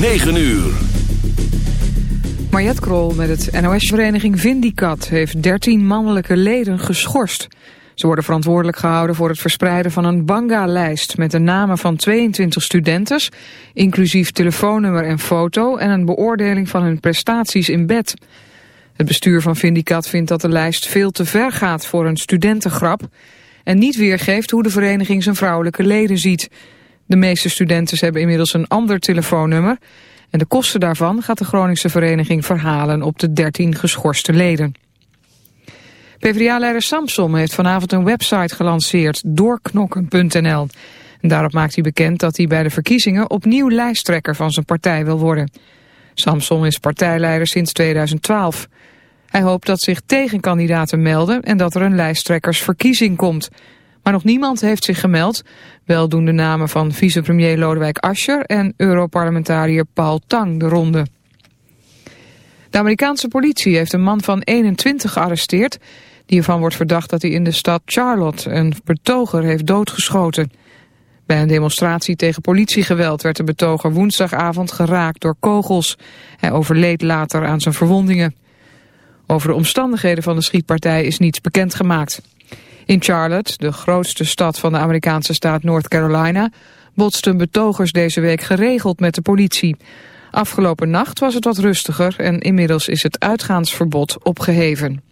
9 uur. Mariette Krol met het NOS-vereniging Vindicat heeft 13 mannelijke leden geschorst. Ze worden verantwoordelijk gehouden voor het verspreiden van een banga-lijst... met de namen van 22 studenten, inclusief telefoonnummer en foto... en een beoordeling van hun prestaties in bed. Het bestuur van Vindicat vindt dat de lijst veel te ver gaat voor een studentengrap... en niet weergeeft hoe de vereniging zijn vrouwelijke leden ziet... De meeste studenten hebben inmiddels een ander telefoonnummer... en de kosten daarvan gaat de Groningse vereniging verhalen op de 13 geschorste leden. PvdA-leider Samsom heeft vanavond een website gelanceerd, doorknokken.nl. Daarop maakt hij bekend dat hij bij de verkiezingen opnieuw lijsttrekker van zijn partij wil worden. Samsom is partijleider sinds 2012. Hij hoopt dat zich tegenkandidaten melden en dat er een lijsttrekkersverkiezing komt... Maar nog niemand heeft zich gemeld. Wel doen de namen van vicepremier Lodewijk Asscher en Europarlementariër Paul Tang de ronde. De Amerikaanse politie heeft een man van 21 gearresteerd... die ervan wordt verdacht dat hij in de stad Charlotte een betoger heeft doodgeschoten. Bij een demonstratie tegen politiegeweld werd de betoger woensdagavond geraakt door kogels. Hij overleed later aan zijn verwondingen. Over de omstandigheden van de schietpartij is niets bekendgemaakt. In Charlotte, de grootste stad van de Amerikaanse staat North Carolina, botsten betogers deze week geregeld met de politie. Afgelopen nacht was het wat rustiger en inmiddels is het uitgaansverbod opgeheven.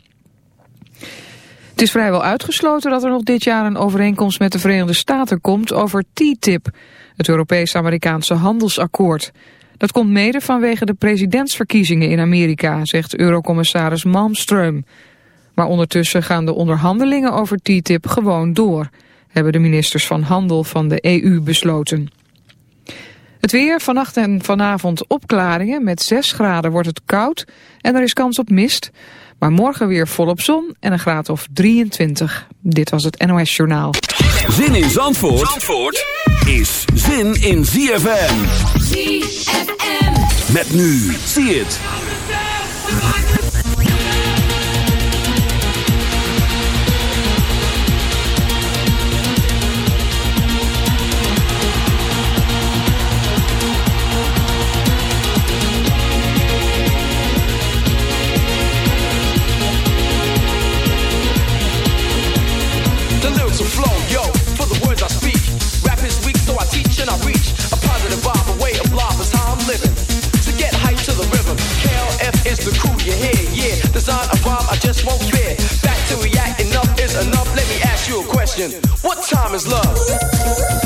Het is vrijwel uitgesloten dat er nog dit jaar een overeenkomst met de Verenigde Staten komt over TTIP, het Europees-Amerikaanse handelsakkoord. Dat komt mede vanwege de presidentsverkiezingen in Amerika, zegt Eurocommissaris Malmström. Maar ondertussen gaan de onderhandelingen over TTIP gewoon door, hebben de ministers van Handel van de EU besloten. Het weer, vannacht en vanavond opklaringen. Met 6 graden wordt het koud en er is kans op mist. Maar morgen weer volop zon en een graad of 23. Dit was het NOS Journaal. Zin in Zandvoort, Zandvoort is zin in ZFM. ZFM. Met nu, zie het. Question. What time is love?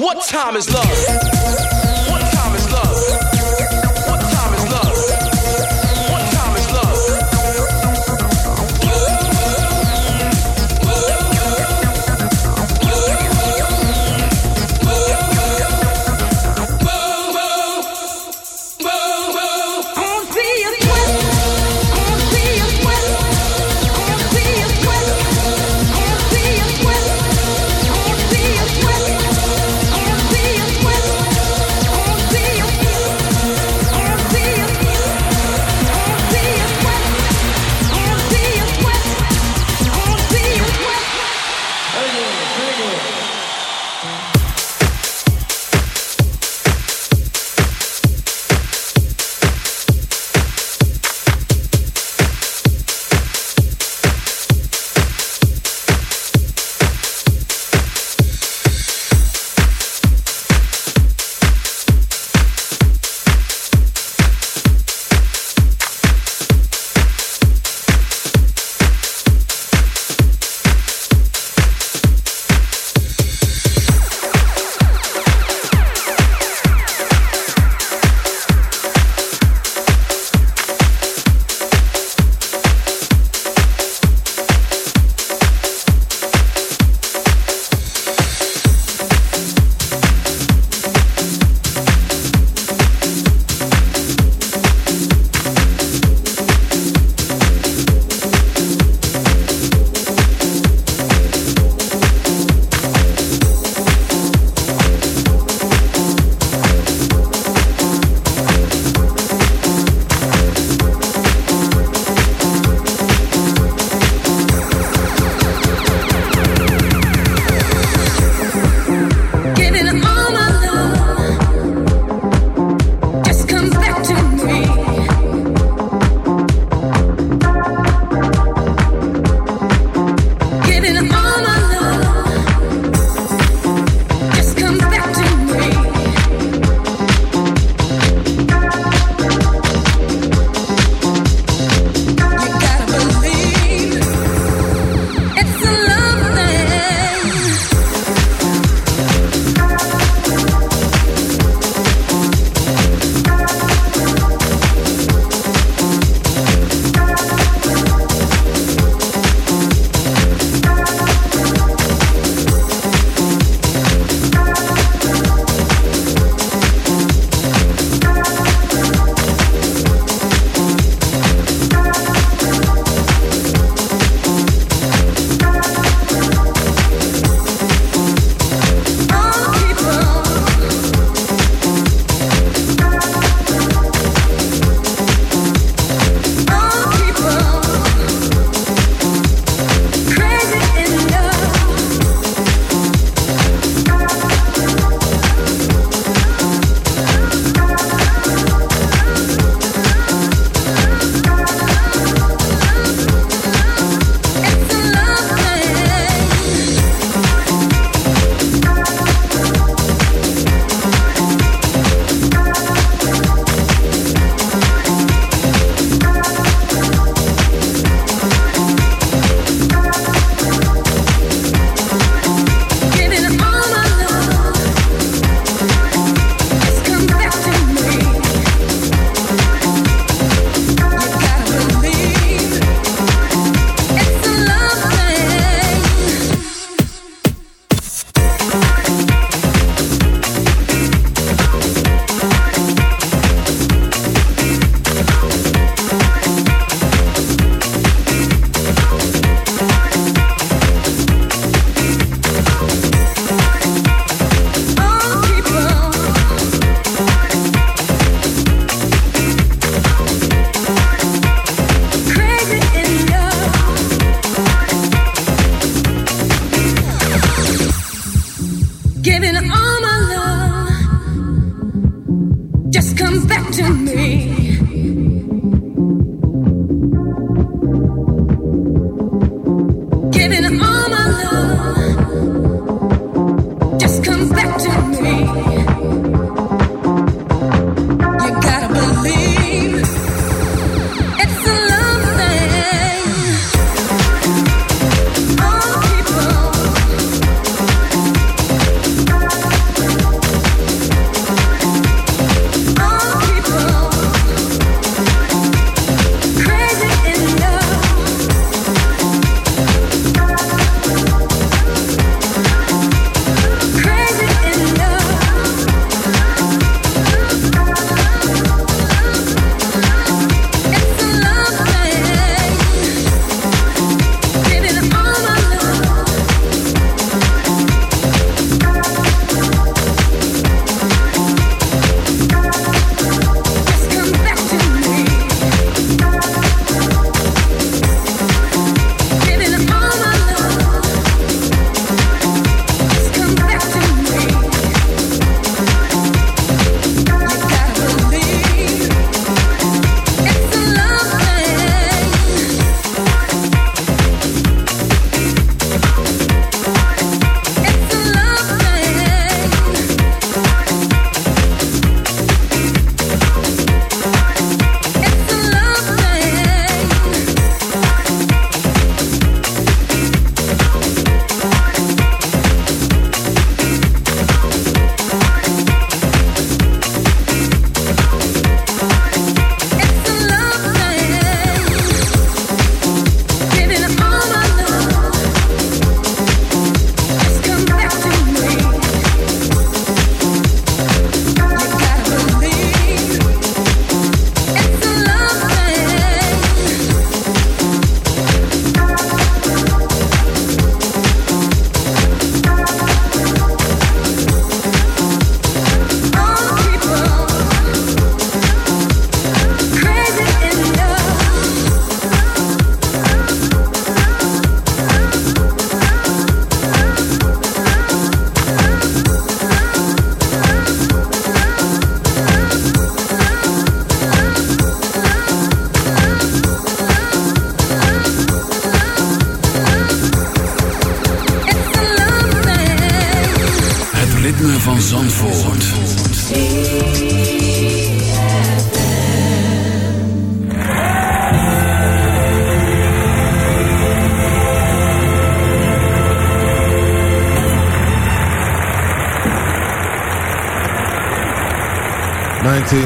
What time is love?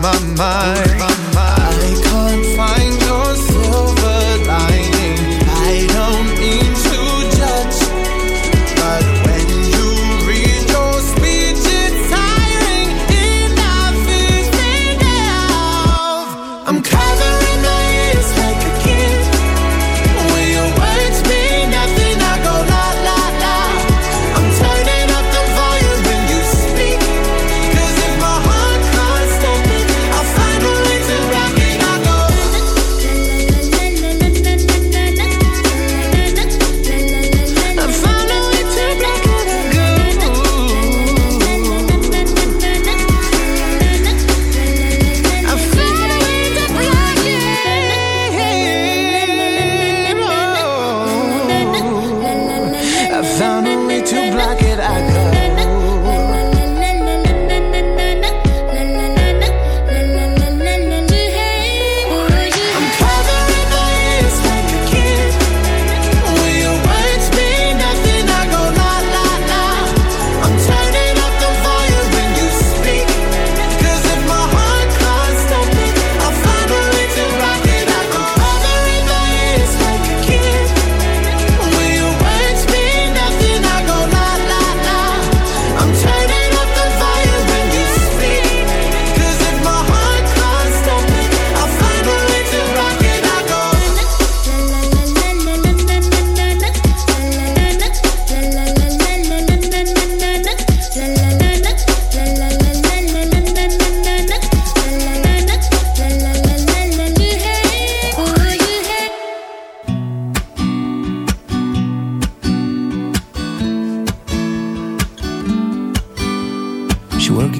my mind.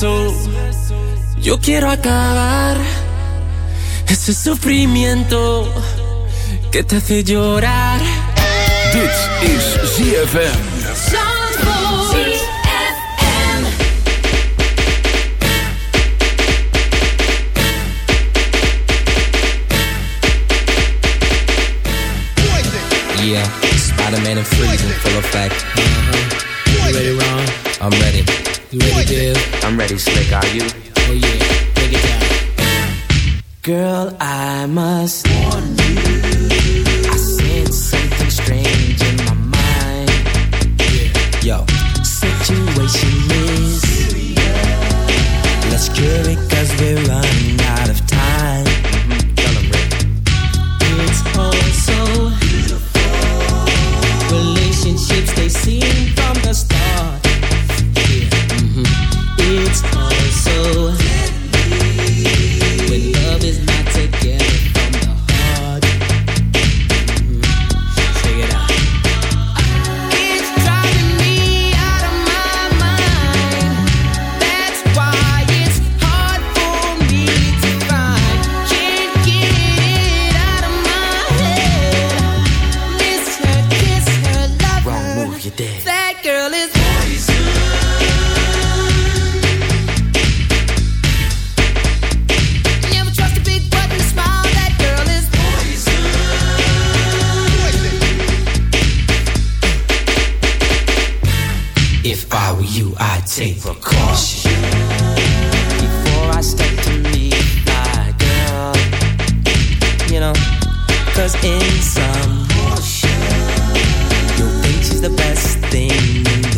beso yo quiero acabar ese sufrimiento que te hace llorar. Dit is ZFM. Yeah, Spider-Man and Freeze in full effect. Uh-huh. You ready, Ron? I'm ready. You ready, Dave? I'm ready, Slick. Are you? Oh yeah, take it down. Girl, I must warn you. I sense something strange in my mind. Yo, situation is Let's cure it cause we're running out If I were you, I'd take precaution before I step to meet my girl. You know, cause in some you'll think she's the best thing in the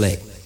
reflect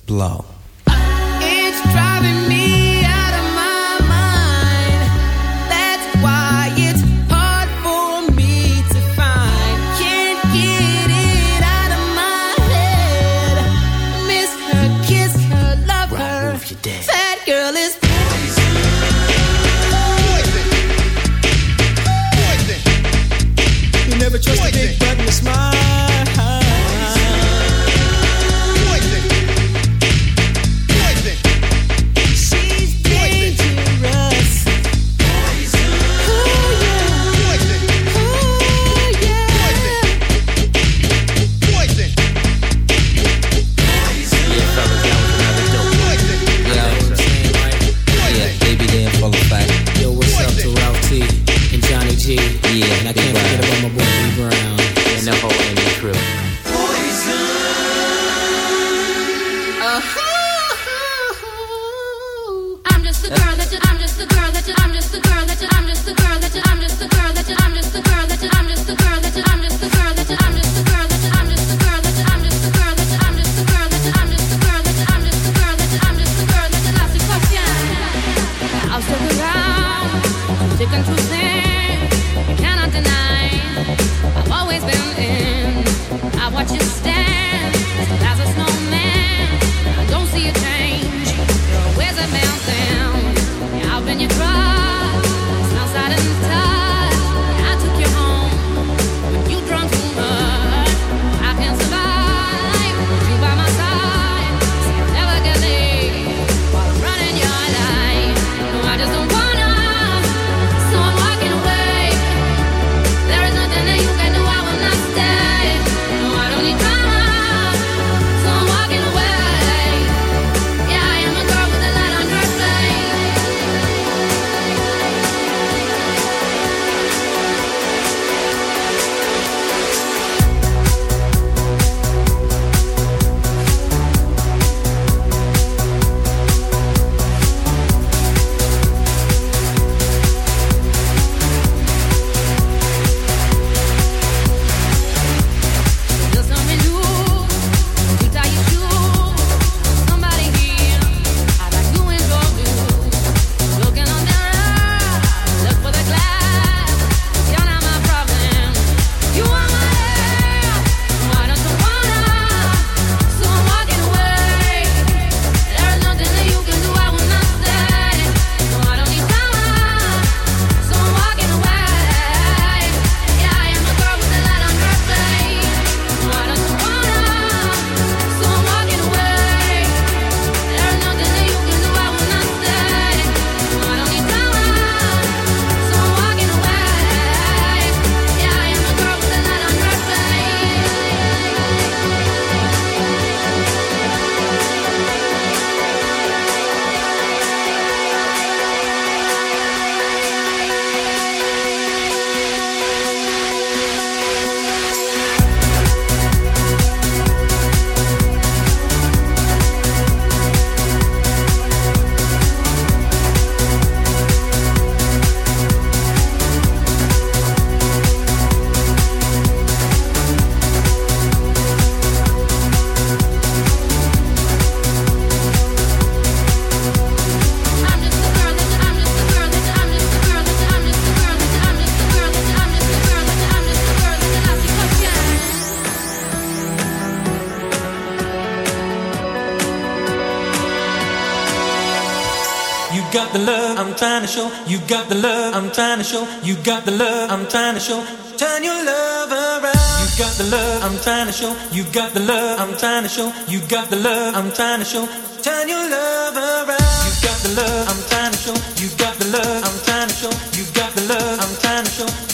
trying to show you got the love. I'm trying to show you got the love. I'm trying to show turn your love around. You got the love. I'm trying to show you got the love. I'm trying to show you got the love. I'm trying to show turn your love around. You got the love. I'm trying to show you got the love. I'm trying to show you got the love. I'm trying to show